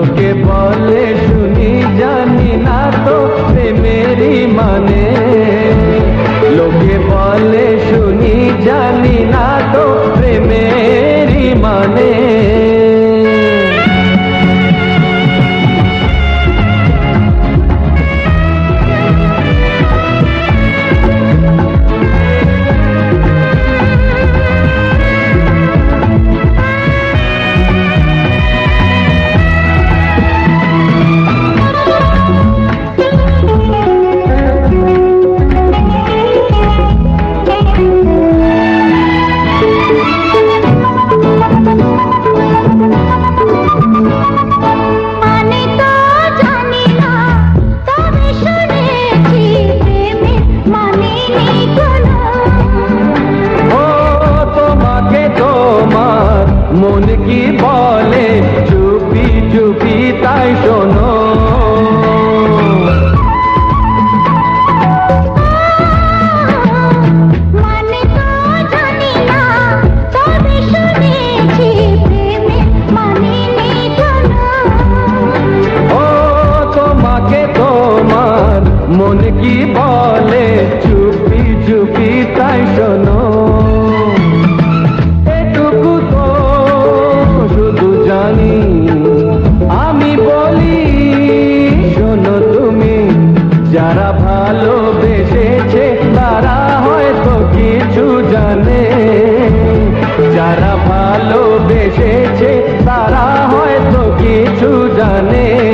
लोके बोले सुनी जानी ना तो मेरी माने। মন কি বলে? চুপি চুপি তাই শোনো। মানে মানে মন কি বলে? চুপি চুপি তাই শোনো। জানি, আমি বলি, শোনো তুমি, যারা ভালোবেসেছে, তারা হয়তো কিছু জানে। যারা ভালোবেসেছে, তারা হয়তো কিছু জানে।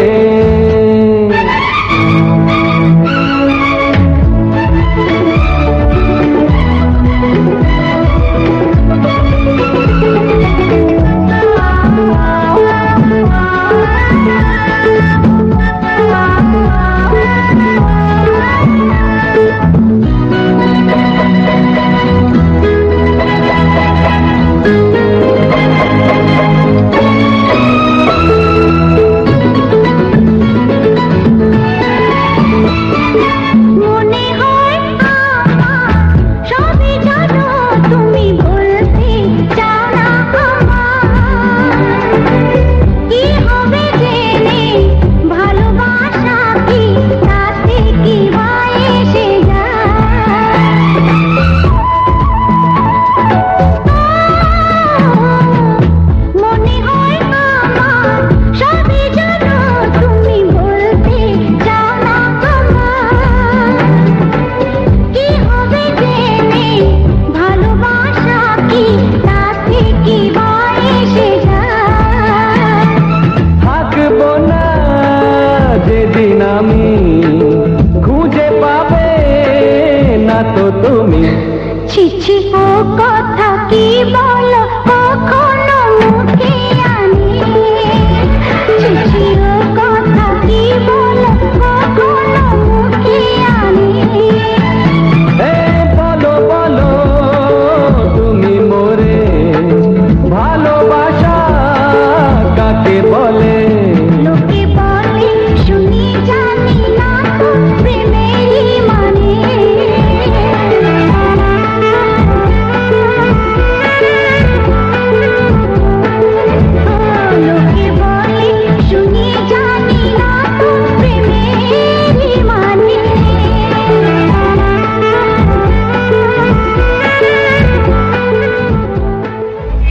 আমি খুঁজে পাবে না তো তুমি। ছিছি ও কথা কি বলো? কখনো মুখে আনি। ছিছি ও কথা কি বলো? কখনো মুখে আনি। এ বলো বলো তুমি মোরে ভালোবাসা কাকে বলে?